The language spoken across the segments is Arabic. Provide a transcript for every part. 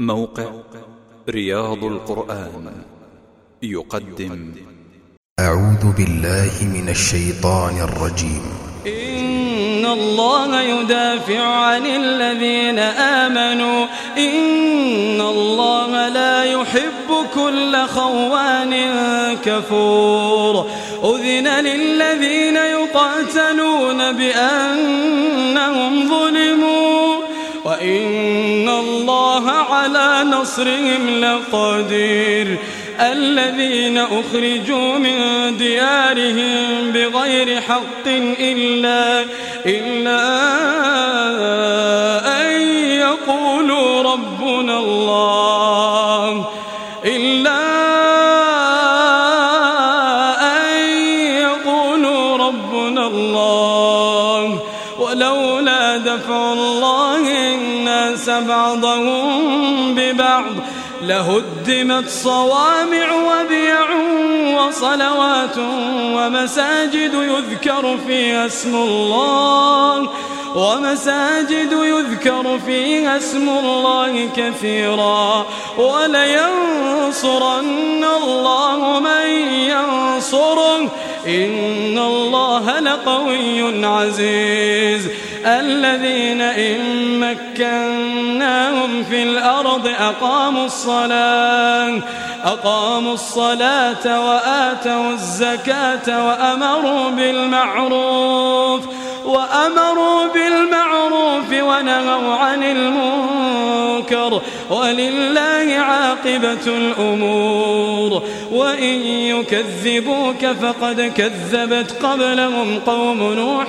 موقع رياض القرآن يقدم. أعوذ بالله من الشيطان الرجيم. إن الله يدافع عن الذين آمنوا. إن الله لا يحب كل خوان كفور. أذن للذين يقاتلون بأنهم ظلموا. وإن على نصرهم لقدير. الذين أخرجوا من ديارهم بغير حق إلا إلا ربنا الله. ولولا دفع الله الناس بعضهم ببعض لهدمت صوامع وبيع وصلوات ومساجد يذكر فيها اسم الله. ومساجد يذكر فيها اسم الله كثيرا. ولينصرن الله من ينصره. إن الله لقوي عزيز. الذين إن مكناهم في الأرض أقاموا الصلاة أقاموا الصلاة وآتوا الزكاة وأمروا بالمعروف. وأمروا بالمعروف ونهوا عن المنكر ولله عاقبة الأمور. وإن يكذبوك فقد كذبت قبلهم قوم نوح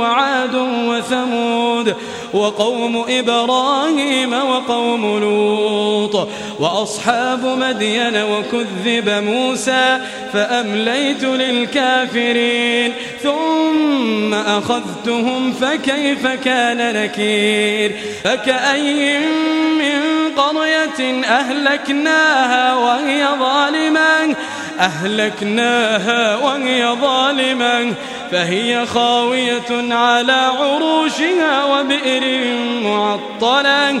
وعاد وثمود وقوم إبراهيم وقوم لوط وأصحاب مدين وكذب موسى فأمليت للكافرين. ثم أخذتهم فكيف كان نكير؟ فكأي من قرية أهلكناها وهي ظالمة أهلكناها وهي ظالمة فهي خاوية على عروشها وبئر معطلة.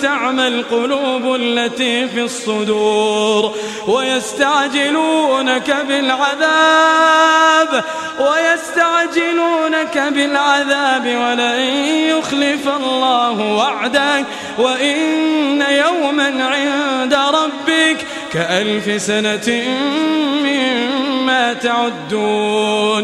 تعمى القلوب التي في الصدور ويستعجلونك بالعذاب ويستعجلونك بالعذاب ولن يخلف الله وعده وإن يوما عند ربك كألف سنة مما تعدون.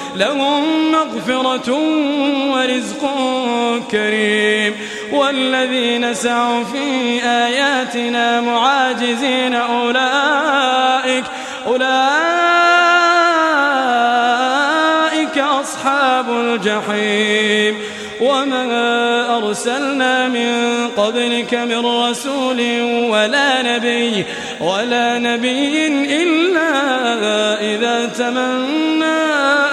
لهم مغفرة ورزق كريم. والذين سعوا في آياتنا معاجزين أولئك أولئك أصحاب الجحيم. وما أرسلنا من قبلك من رسول ولا نبي ولا نبي إلا إذا تمنى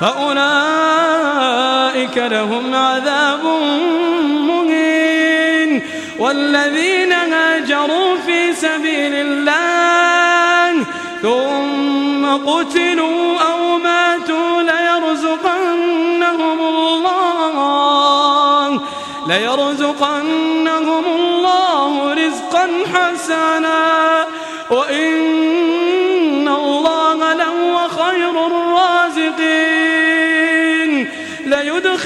فأولئك لهم عذاب مهين والذين هاجروا في سبيل الله ثم قتلوا أو ماتوا ليرزقنهم الله ليرزقنهم الله رزقا حسنا وإن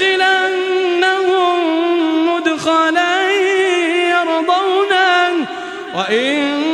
لندخلنهم مدخلا يرضونه وإن